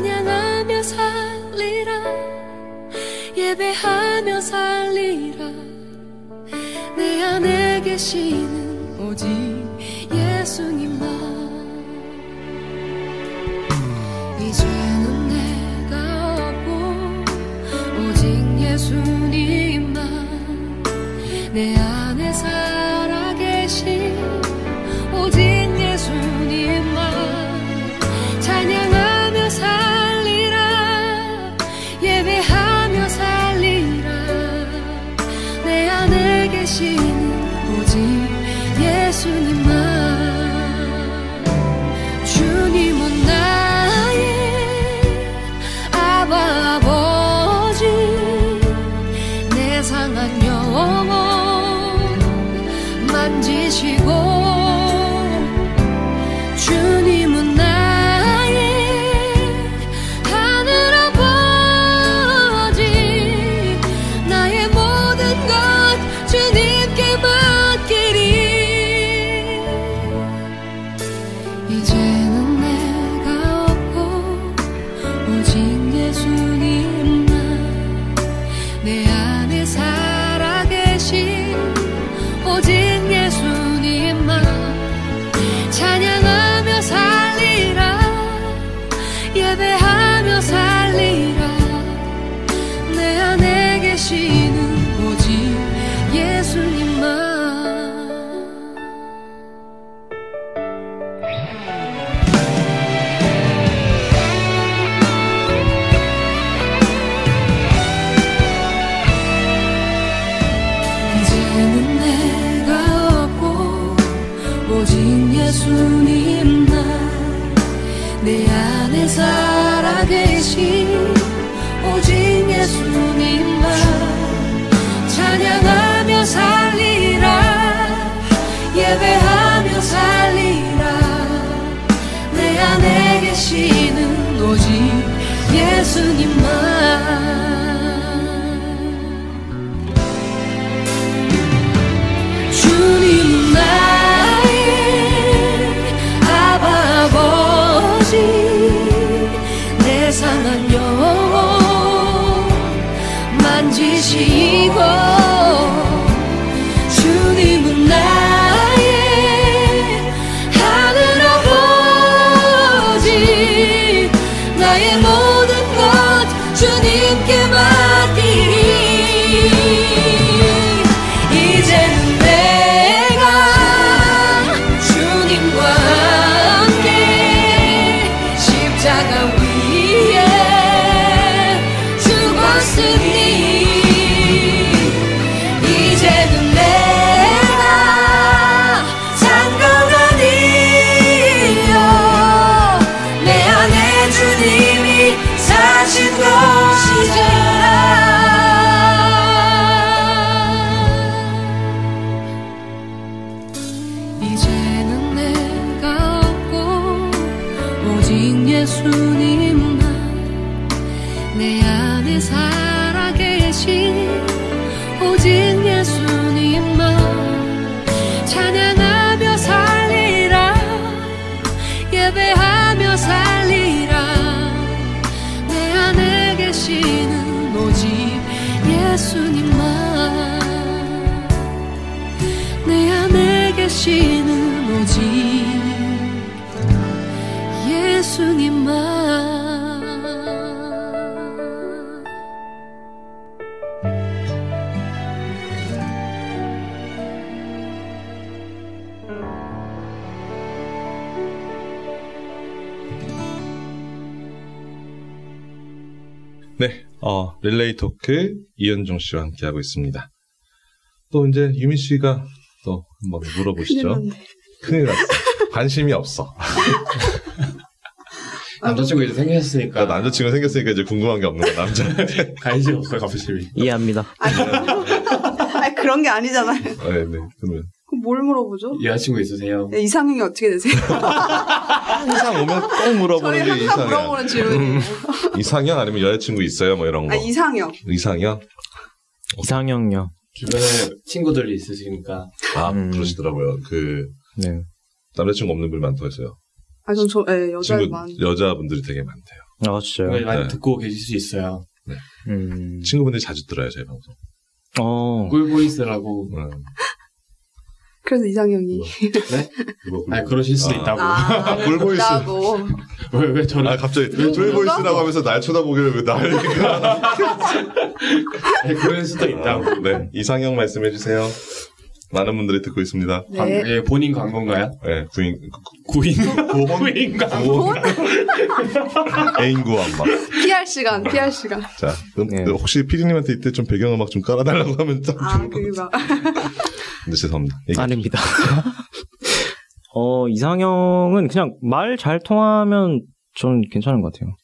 Speaker 5: 찬양하며 살리라. 예배하며 살리라. 내 안에 계시는 오직 오직 예수님만 내 안에 살아계신 오직 예수님만 찬양하며 살리라 예배하며 살리라. 내 안에 계시는 오직 예수님만
Speaker 2: 네, 어, 릴레이 토크 이현종 씨와 함께하고 있습니다. 또 이제 유미 씨가 또 한번 물어보시죠.
Speaker 1: 큰일
Speaker 2: 났어. 관심이 없어.
Speaker 3: 남자친구 이제
Speaker 2: 그러니까 남자친구 생겼으니까 이제 궁금한 게 없는 거야, 남자한테.
Speaker 3: 관심 없어요 관심이.
Speaker 4: 이해합니다.
Speaker 1: 아니, 그런 게 아니잖아요.
Speaker 2: 네, 네. 그러면
Speaker 1: 뭘 물어보죠?
Speaker 3: 여자친구 있으세요?
Speaker 1: 네, 이상형이 어떻게 되세요?
Speaker 2: 항상 오면 꼭 물어보는 게
Speaker 1: 항상
Speaker 2: 이상형.
Speaker 1: 물어보는 질문이에요.
Speaker 2: 이상형 아니면 여자친구 있어요? 뭐 이런 거.
Speaker 1: 아, 이상형.
Speaker 2: 이상형?
Speaker 4: 이상형요.
Speaker 3: 주변에 친구들이 있으시니까
Speaker 2: 아,
Speaker 4: 음.
Speaker 2: 그러시더라고요. 그,
Speaker 4: 네.
Speaker 2: 남자친구 없는 분이 많다고 했어요.
Speaker 1: 아, 전 저, 예, 여자만.
Speaker 2: 친구, 여자분들이 되게 많대요.
Speaker 4: 아 진짜요.
Speaker 3: 많이
Speaker 2: 네.
Speaker 3: 듣고 계실 수 있어요.
Speaker 4: 음.
Speaker 2: 친구분들이 자주 들어요, 저희 방송.
Speaker 4: 어.
Speaker 3: 꿀보이스라고.
Speaker 2: 음.
Speaker 1: 그래서 이상형이.
Speaker 2: 이거
Speaker 3: 아니 그러실 수도
Speaker 2: 아.
Speaker 3: 있다고.
Speaker 1: 아,
Speaker 2: 꿀보이스.
Speaker 1: 있다고.
Speaker 3: 왜왜 저를
Speaker 2: 아, 갑자기 쫄보이스라고 하면서 날 쳐다보기를 왜날 이렇게.
Speaker 3: 아니, 그럴 수도 있다고.
Speaker 2: 네, 이상형 말씀해주세요. 많은 분들이 듣고 있습니다.
Speaker 1: 네.
Speaker 3: 광- 예, 본인 광고인가요?
Speaker 2: 네, 구인,
Speaker 3: 구인
Speaker 2: 구혼?
Speaker 3: 구인 광고.
Speaker 2: 애인 구한 막.
Speaker 1: PR 시간, PR 시간.
Speaker 2: 자, 음,
Speaker 4: 네.
Speaker 2: 그 혹시 피디님한테 이때 좀 배경 음악 좀 깔아달라고 하면 좀.
Speaker 1: 아, 그거.
Speaker 2: 네, 죄송합니다. 얘기-
Speaker 4: 아닙니다. 어, 이상형은 그냥 말 잘 통하면 전 괜찮은 것 같아요.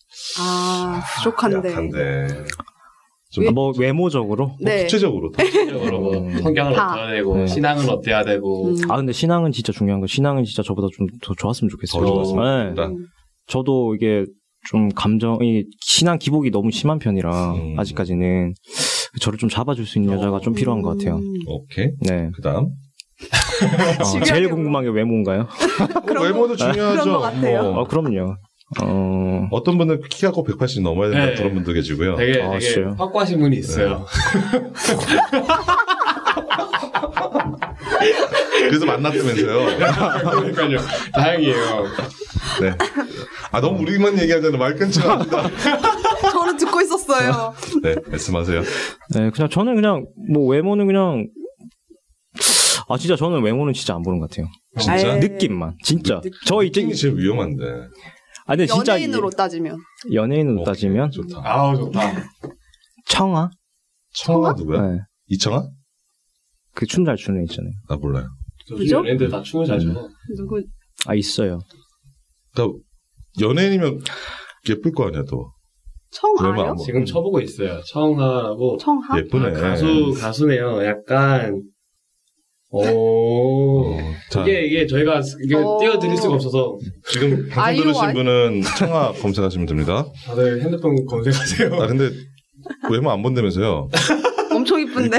Speaker 1: 아, 부족한데.
Speaker 2: 약한데. 좀
Speaker 4: 뭐 외모적으로?
Speaker 1: 네.
Speaker 2: 구체적으로. 더.
Speaker 3: 실질적으로 뭐
Speaker 4: 음.
Speaker 3: 성경을
Speaker 1: 다.
Speaker 3: 어때야 되고
Speaker 4: 네.
Speaker 3: 신앙은 어때야 되고
Speaker 1: 음.
Speaker 4: 아 근데 신앙은 진짜 중요한 거. 신앙은 진짜 저보다 좀 더 좋았으면 좋겠어요.
Speaker 2: 더 좋았으면
Speaker 4: 네.
Speaker 2: 좋겠다.
Speaker 1: 음.
Speaker 4: 저도 이게 좀 감정이 신앙 기복이 너무 심한 편이라
Speaker 2: 음.
Speaker 4: 아직까지는 저를 좀 잡아줄 수 있는 여자가 좀 필요한 것 같아요.
Speaker 1: 음.
Speaker 2: 오케이.
Speaker 4: 네.
Speaker 2: 그 다음.
Speaker 4: 어, 제일 궁금한 게 외모인가요?
Speaker 1: 그런
Speaker 2: 외모도
Speaker 1: 거-
Speaker 2: 중요하죠.
Speaker 1: 그런 것 같아요.
Speaker 2: 뭐.
Speaker 4: 어, 그럼요. 어,
Speaker 2: 어떤 분은 키가 꼭 180 넘어야 된다
Speaker 3: 네.
Speaker 2: 그런 분도 계시고요.
Speaker 3: 되게
Speaker 4: 아,
Speaker 3: 되게
Speaker 4: 진짜요?
Speaker 3: 확고하신 분이 있어요.
Speaker 2: 그래서 만났다면서요.
Speaker 3: 그러니까요. 다행이에요.
Speaker 2: 네. 아 너무 우리만 얘기하잖아. 말 끊지마. 합니다.
Speaker 1: 저는 듣고 있었어요.
Speaker 2: 네, 말씀하세요.
Speaker 4: 네, 그냥 저는 그냥 뭐 외모는 그냥 아 진짜 저는 외모는 진짜 안 보는 것 같아요.
Speaker 2: 진짜?
Speaker 1: 에이.
Speaker 4: 느낌만 진짜 저 이제
Speaker 2: 팅이 제일 위험한데.
Speaker 4: 아 근데 진짜
Speaker 1: 연예인으로 따지면.
Speaker 4: 연예인으로
Speaker 2: 오케이,
Speaker 4: 따지면
Speaker 2: 좋다.
Speaker 3: 아우 좋다.
Speaker 4: 청아
Speaker 2: 청아 누구야?
Speaker 4: 네.
Speaker 2: 이청아?
Speaker 4: 그 춤 잘 추는 애 있잖아요.
Speaker 2: 나 몰라요.
Speaker 1: 그죠?
Speaker 3: 연예인들 다 춤을 잘 춰.
Speaker 1: 누구,
Speaker 4: 아 있어요.
Speaker 2: 그러니까 연예인이면 예쁠 거 아니야 또. 봐.
Speaker 3: 지금 쳐보고 있어요. 청하라고
Speaker 1: 청하?
Speaker 2: 예쁘네.
Speaker 3: 아, 가수 가수네요. 약간 오
Speaker 2: 어, 자,
Speaker 3: 이게 이게 저희가 이게
Speaker 1: 어.
Speaker 3: 띄워드릴 수가 없어서
Speaker 2: 지금 방송
Speaker 1: 아이오,
Speaker 2: 들으신
Speaker 1: 아이-
Speaker 2: 분은 청아 검색하시면 됩니다.
Speaker 3: 다들 핸드폰 검색하세요.
Speaker 2: 아 근데 외모 안 본다면서요?
Speaker 1: 엄청 이쁜데.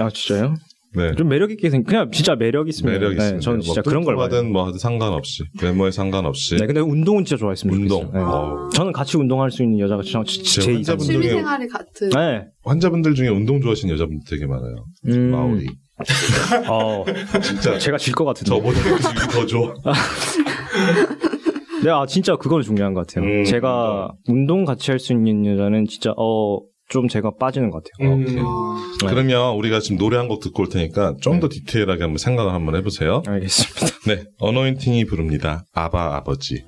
Speaker 4: 아 진짜요?
Speaker 2: 네.
Speaker 4: 좀 매력 있게 생 그냥 진짜 매력 있습니다.
Speaker 2: 매력
Speaker 4: 네,
Speaker 2: 있습니다.
Speaker 4: 저는 진짜
Speaker 2: 뭐
Speaker 4: 그런 걸 봐요.
Speaker 2: 하든 뭐 하든 상관없이 외모에 상관없이
Speaker 4: 네, 근데 운동은 진짜 좋아했으면
Speaker 2: 운동.
Speaker 4: 좋겠어요. 네.
Speaker 2: 어.
Speaker 4: 저는 같이 운동할 수 있는 여자가 진짜 제-
Speaker 2: 환자분-. 운동이-
Speaker 1: 취미 생활이 같은.
Speaker 4: 네.
Speaker 2: 환자분들 중에 운동 좋아하시는 여자분들 되게 많아요.
Speaker 4: 음,
Speaker 2: 마오리.
Speaker 4: 어,
Speaker 2: 진짜
Speaker 4: 제가 질 것 같은데.
Speaker 2: 저보다 더 좋아.
Speaker 4: 네, 아 진짜 그건 중요한 것 같아요.
Speaker 2: 음,
Speaker 4: 제가 운동 같이 할 수 있는 여자는 진짜 어 좀 제가 빠지는 것 같아요.
Speaker 3: 음,
Speaker 1: 어,
Speaker 4: 네.
Speaker 2: 그러면 우리가 지금 노래 한 곡 듣고 올 테니까 좀더 디테일하게 한번 생각을 한번 해보세요.
Speaker 4: 알겠습니다.
Speaker 2: 네, 어노인팅이 부릅니다.
Speaker 8: 아바. 아버지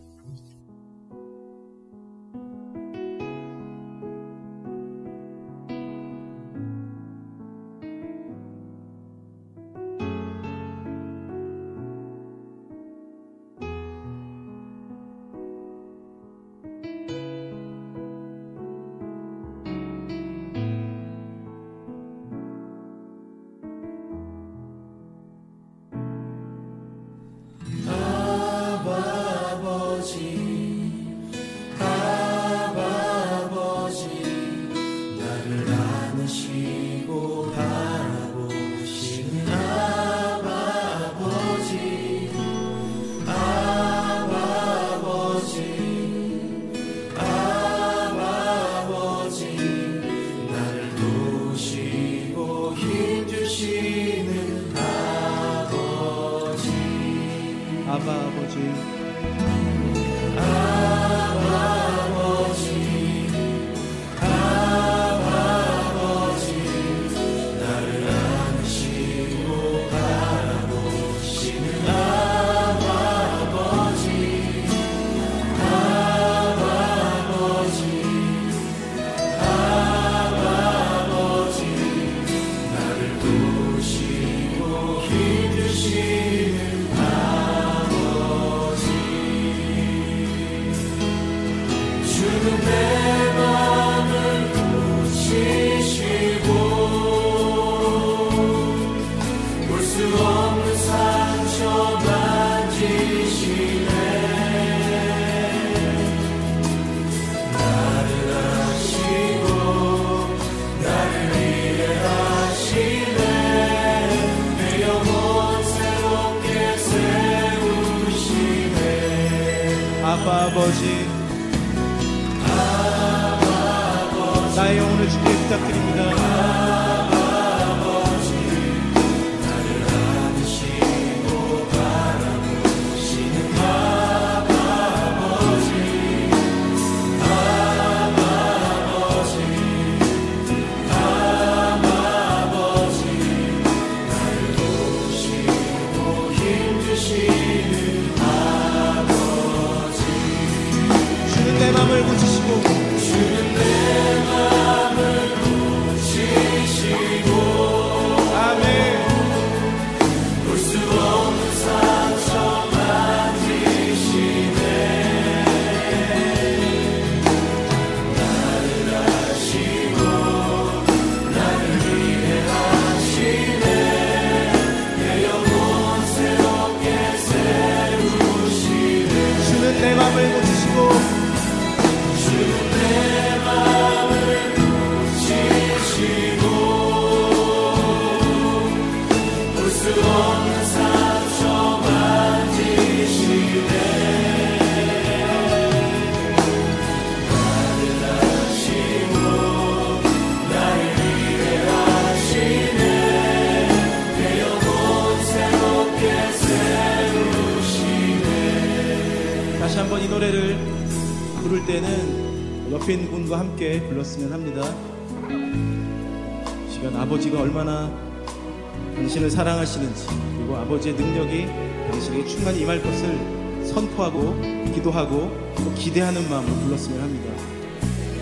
Speaker 9: 기대하는 마음으로 불렀으면 합니다.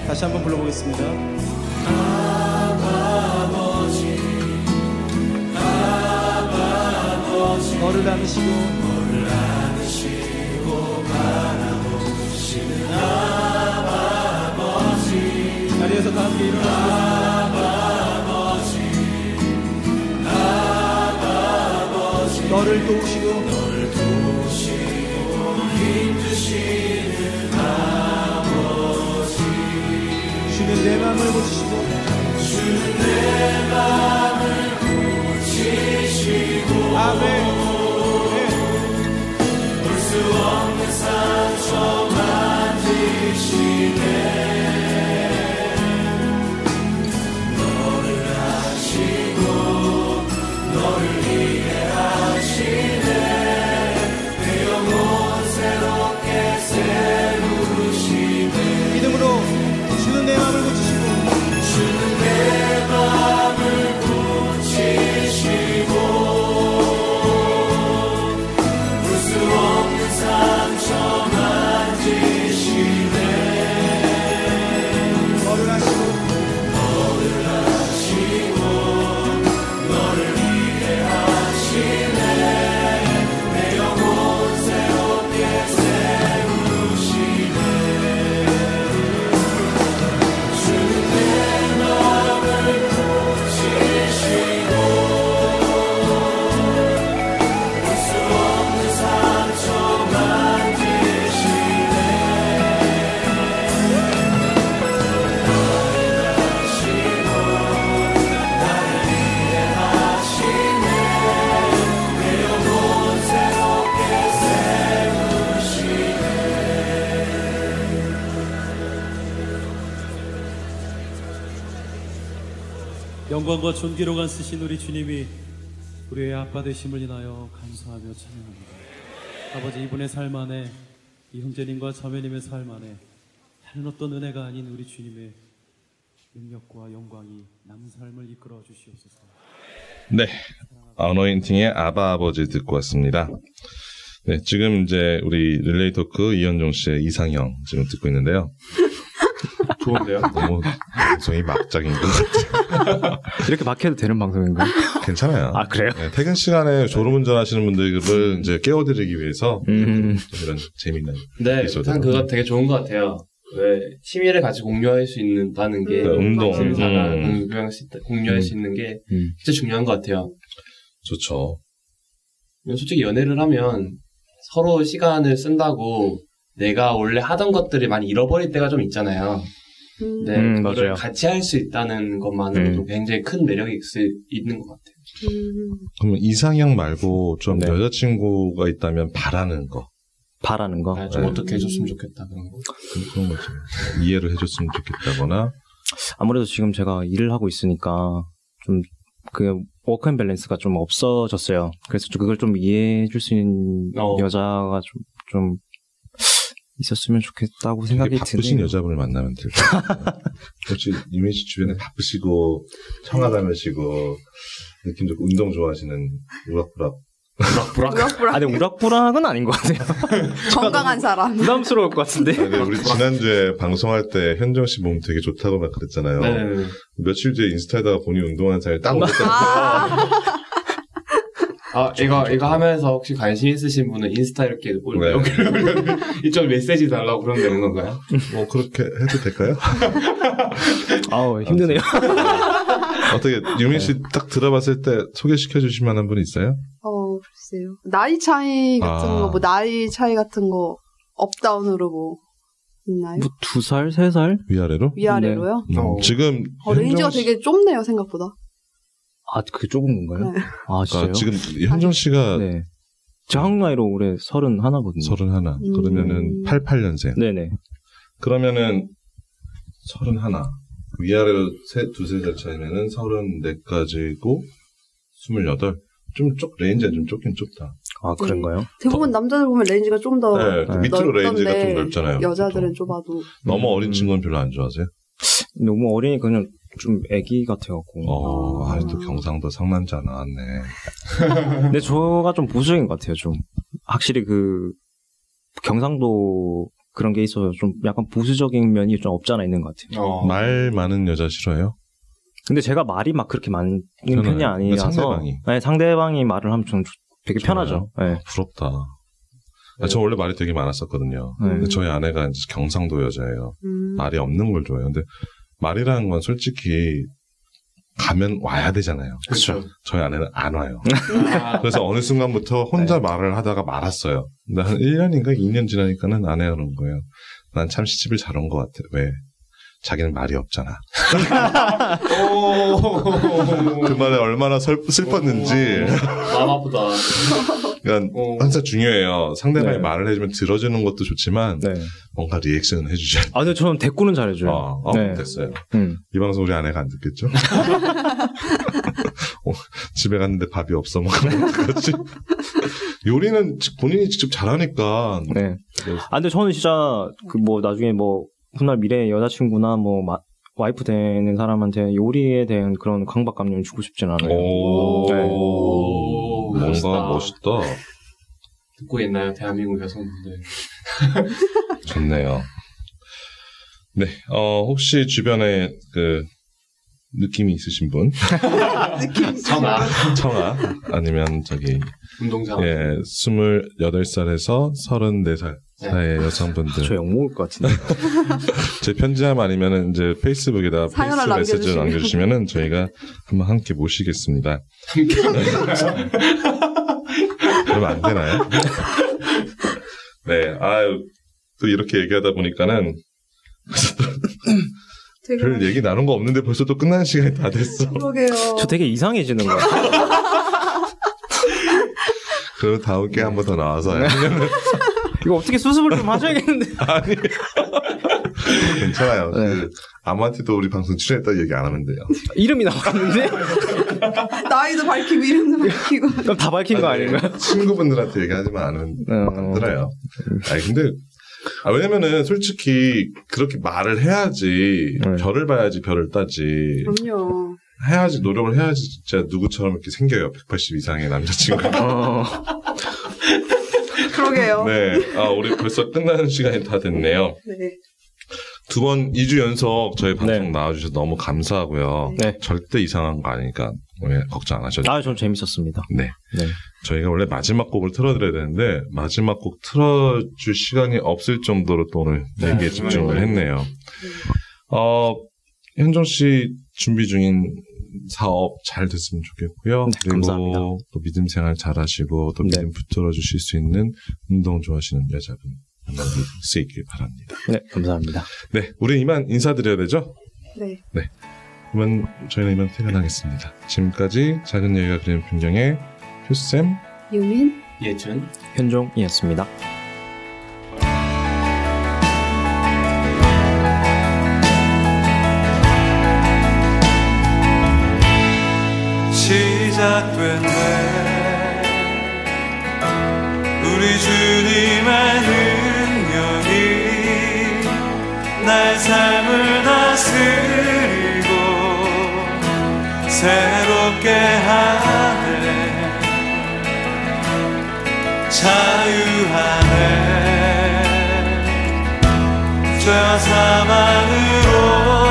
Speaker 9: 다시 한번 불러보겠습니다. 아버지, 아버지, 너를 안으시고 주는 내 마음을 고치시고 주는 내 마음을 고치시고 아멘. 볼 수 없는 상처 만지시네.
Speaker 10: 영광과 존귀로만 쓰신 우리 주님이 우리의 아빠 되심을 인하여 감사하며 찬양합니다. 아버지 이분의 삶 안에 이 형제님과 자매님의 삶 안에 다른 어떤 은혜가 아닌 우리 주님의 능력과 영광이 남은 삶을 이끌어 주시옵소서.
Speaker 2: 네. 어노인팅의 아바 아버지 듣고 왔습니다. 네, 지금 이제 우리 릴레이 토크 이현종 씨의 이상형 지금 듣고 있는데요.
Speaker 3: 좋은데요?
Speaker 2: 너무 방송이 막장인 것 같아요.
Speaker 4: 이렇게 막 해도 되는 방송인가요?
Speaker 2: 괜찮아요.
Speaker 4: 아, 그래요?
Speaker 2: 네, 퇴근 시간에 졸음운전 하시는 분들을 이제 깨워드리기 위해서
Speaker 4: 음.
Speaker 2: 이런 재밌는
Speaker 3: 네. 전 그거 되게 좋은 것 같아요. 왜 취미를 같이 공유할 수 있다는 게
Speaker 2: 네, 운동.
Speaker 3: 취미사가
Speaker 2: 음.
Speaker 3: 공유할 수, 있다, 공유할 수 있는 게
Speaker 4: 음.
Speaker 3: 진짜 중요한 것 같아요.
Speaker 2: 좋죠.
Speaker 3: 솔직히 연애를 하면 서로 시간을 쓴다고 내가 원래 하던 것들이 많이 잃어버릴 때가 좀 있잖아요.
Speaker 1: 음.
Speaker 3: 네,
Speaker 4: 음,
Speaker 3: 그거를
Speaker 4: 맞아요.
Speaker 3: 같이 할 수 있다는 것만으로도
Speaker 4: 음.
Speaker 3: 굉장히 큰 매력이 있을, 있는 것 같아요.
Speaker 1: 음.
Speaker 2: 그러면 이상형 말고 좀
Speaker 4: 네.
Speaker 2: 여자친구가 있다면 바라는 거
Speaker 4: 바라는 거.
Speaker 3: 아, 좀
Speaker 2: 네.
Speaker 3: 어떻게 해줬으면 좋겠다 그런 거.
Speaker 2: 그런 거죠. 이해를 해줬으면 좋겠다거나
Speaker 4: 아무래도 지금 제가 일을 하고 있으니까 좀 그 work and balance가 좀 없어졌어요. 그래서 좀 그걸 좀 이해해 줄 수 있는
Speaker 3: 어.
Speaker 4: 여자가 좀, 좀 있었으면 좋겠다고 생각이
Speaker 2: 바쁘신
Speaker 4: 드네요.
Speaker 2: 여자분을 만나면 될 것 같아요. 혹시 씨 주변에 바쁘시고 청아 닮으시고 느낌 좋고 운동 좋아하시는 우락부락
Speaker 1: 부락부락
Speaker 4: 아니 우락부락은 아닌 것 같아요.
Speaker 1: 건강한 사람.
Speaker 4: 부담스러울 것 같은데.
Speaker 2: 네, 우리 지난주에 방송할 때 현정 씨 몸 되게 좋다고 막 그랬잖아요.
Speaker 3: 네네네.
Speaker 2: 며칠 뒤에 인스타에다가 본인 운동하는 사람이 딱 올렸다고.
Speaker 1: 아,
Speaker 3: 아, 이거, 이거 하면서 혹시 관심 있으신 분은 인스타 이렇게 올-
Speaker 2: 네.
Speaker 3: 이쪽 메시지 달라고 그러면 되는 건가요?
Speaker 2: 뭐 그렇게 해도 될까요?
Speaker 4: 아우 힘드네요.
Speaker 2: 어떻게 유민 씨 딱 들어봤을 때 소개시켜 주실 만한 분 있어요?
Speaker 1: 어, 글쎄요. 나이 차이 같은
Speaker 2: 아.
Speaker 1: 거, 뭐, 나이 차이 같은 거, up down으로 뭐, 있나요?
Speaker 4: 뭐 두 살, 세 살?
Speaker 2: 위아래로?
Speaker 1: 위아래로요?
Speaker 2: 음,
Speaker 3: 어.
Speaker 2: 지금
Speaker 1: 어, range가 되게 좁네요, 생각보다.
Speaker 4: 아, 그게 좁은 건가요?
Speaker 1: 네.
Speaker 4: 아, 진짜요?
Speaker 2: 그러니까 지금 현정 씨가
Speaker 4: 네. 제 한국 나이로 올해 서른 하나거든요.
Speaker 2: 서른 하나.
Speaker 1: 음.
Speaker 2: 그러면은 88년생.
Speaker 4: 네네.
Speaker 2: 그러면은 서른 하나. 위아래로 세, 두세 살 차이면은 서른 네까지고 스물여덟. 좀 쪽, range가 좀 좁긴 좁다.
Speaker 4: 아, 그런가요?
Speaker 1: 대부분 남자들 보면 range가 좀더
Speaker 2: 네, 그 밑으로 range가 좀
Speaker 1: 넓던데
Speaker 2: 넓잖아요.
Speaker 1: 여자들은
Speaker 2: 보통.
Speaker 1: 좁아도
Speaker 2: 너무 어린
Speaker 4: 음.
Speaker 2: 친구는 별로 안 좋아하세요?
Speaker 4: 너무 어리니 그냥 좀 애기 같아갖고.
Speaker 2: 어,
Speaker 1: 아.
Speaker 2: 아, 또 경상도 상남자 나왔네.
Speaker 4: 근데 저가 좀 보수적인 것 같아요, 좀. 확실히 그, 경상도 그런 게 있어서 좀 약간 보수적인 면이 좀 없지 않아 있는 것 같아요.
Speaker 3: 어.
Speaker 2: 말 많은 여자 싫어해요?
Speaker 4: 근데 제가 말이 막 그렇게 많은. 편이 아니라서.
Speaker 2: 상대방이.
Speaker 4: 네, 상대방이 말을 하면 좀 되게 편하죠. 네.
Speaker 2: 부럽다. 아, 저 원래 말이 되게 많았었거든요.
Speaker 4: 네.
Speaker 2: 근데 저희 아내가 이제 경상도 여자예요.
Speaker 1: 음.
Speaker 2: 말이 없는 걸 좋아해요. 근데 말이라는 건 솔직히 가면 와야 되잖아요.
Speaker 3: 그렇죠.
Speaker 2: 저희 아내는 안 와요.
Speaker 3: 아,
Speaker 2: 그래서 어느 순간부터 혼자
Speaker 3: 네.
Speaker 2: 말을 하다가 말았어요. 근데 한 1년인가 2년 지나니까는 아내가 그런 거예요. 난참 시집을 잘 온 것 같아. 왜? 자기는 말이 없잖아. 그 말에 얼마나 슬, 슬펐는지.
Speaker 3: 마음 아프다.
Speaker 2: 그러니까
Speaker 3: 어.
Speaker 2: 항상 중요해요. 상대방이
Speaker 4: 네.
Speaker 2: 말을 해주면 들어주는 것도 좋지만
Speaker 4: 네.
Speaker 2: 뭔가 리액션을 해주셔야 돼.
Speaker 4: 아, 근데 저는 대꾸는 잘해줘요.
Speaker 2: 어, 어,
Speaker 4: 네.
Speaker 2: 됐어요.
Speaker 4: 음.
Speaker 2: 이 방송 우리 아내가 안 듣겠죠? 어, 집에 갔는데 밥이 없어 먹으면 어떡하지? 요리는 직- 본인이 직접 잘하니까
Speaker 4: 네. 아, 근데 저는 진짜 그 뭐 나중에 뭐 훗날 미래 여자친구나 뭐 마- 와이프 되는 사람한테 요리에 대한 그런 강박감정을 주고 싶진 않아요.
Speaker 2: 오,
Speaker 4: 네.
Speaker 3: 오,
Speaker 2: 뭔가
Speaker 3: 멋있다. 듣고 있나요, 대한민국 여성분들?
Speaker 2: 좋네요. 네, 어, 혹시 주변에 그 느낌이 있으신 분?
Speaker 3: 전화.
Speaker 2: 청아 아니면 저기
Speaker 3: 운동장.
Speaker 2: 예, 28살에서 34살 사이의 여성분들
Speaker 4: 저 욕먹을 것 같은데.
Speaker 2: 제 편지함 아니면은 이제 페이스북에다 페이스 메시지를
Speaker 1: 남겨주시면.
Speaker 2: 남겨주시면은 저희가 한번 함께 모시겠습니다. 그러면 안 되나요? 네, 아유, 또 이렇게 얘기하다 보니까는
Speaker 1: 되게
Speaker 2: 별 얘기 나눈 거 없는데 벌써 또 끝나는 시간이 다 됐어.
Speaker 1: 그러게요.
Speaker 4: 저 되게 이상해지는 것 같아요.
Speaker 2: 그럼 다음 게 한 번 더 나와서 하면은
Speaker 4: 이거 어떻게 수습을 좀 하셔야겠는데.
Speaker 2: 아니 괜찮아요.
Speaker 4: 네.
Speaker 2: 그 아무한테도 우리 방송 출연했다고 얘기 안 하면 돼요.
Speaker 4: 이름이 나왔는데?
Speaker 1: 나이도 밝히고 이름도 밝히고.
Speaker 4: 그럼 다 밝힌 거
Speaker 2: 아니,
Speaker 4: 아닌가요?
Speaker 2: 친구분들한테 얘기하지만 않으면
Speaker 4: 어.
Speaker 2: 안 들어요. 아니 근데 아, 왜냐면은 솔직히 그렇게 말을 해야지
Speaker 4: 네.
Speaker 2: 별을 봐야지 별을 따지
Speaker 1: 그럼요.
Speaker 2: 해야지 노력을 해야지 진짜 누구처럼 이렇게 생겨요 180 이상의 남자친구가
Speaker 4: 어,
Speaker 1: 그러게요.
Speaker 2: 네, 아 우리 벌써 끝나는 시간이 다 됐네요.
Speaker 1: 네.
Speaker 2: 두 번 2주 연속 저희 방송
Speaker 4: 네.
Speaker 2: 나와주셔서 너무 감사하고요.
Speaker 4: 네.
Speaker 2: 절대 이상한 거 아니니까 네, 걱정 안 하셔도
Speaker 4: 아, 전 재밌었습니다.
Speaker 2: 네.
Speaker 4: 네.
Speaker 2: 저희가 원래 마지막 곡을 틀어드려야 되는데 마지막 곡 틀어줄 시간이 없을 정도로 또 오늘
Speaker 3: 네,
Speaker 2: 얘기에 집중을 했네요. 어, 현정 씨 준비 중인 사업 잘 됐으면 좋겠고요.
Speaker 4: 네,
Speaker 2: 그리고
Speaker 4: 감사합니다.
Speaker 2: 또 믿음 생활 잘 하시고 또
Speaker 4: 네.
Speaker 2: 믿음 붙들어 주실 수 있는 운동 좋아하시는 여자분 만날 수 있길 바랍니다.
Speaker 4: 네, 감사합니다.
Speaker 2: 네, 우리 이만 인사드려야 되죠?
Speaker 1: 네.
Speaker 2: 그러면 저희는 이만 퇴근하겠습니다. 지금까지 작은 여유가 그리는 풍경의 효쌤
Speaker 1: 유민.
Speaker 3: 예준.
Speaker 4: 현종이었습니다.
Speaker 6: 시작됐네 우리 주님의 능력이 나의 삶을 다스리고 새롭게 하네. 자유하네. 죄와 사망으로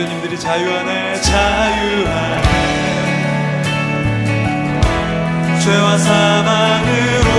Speaker 6: 형제님들이 자유하네 자유하네. 죄와 사망으로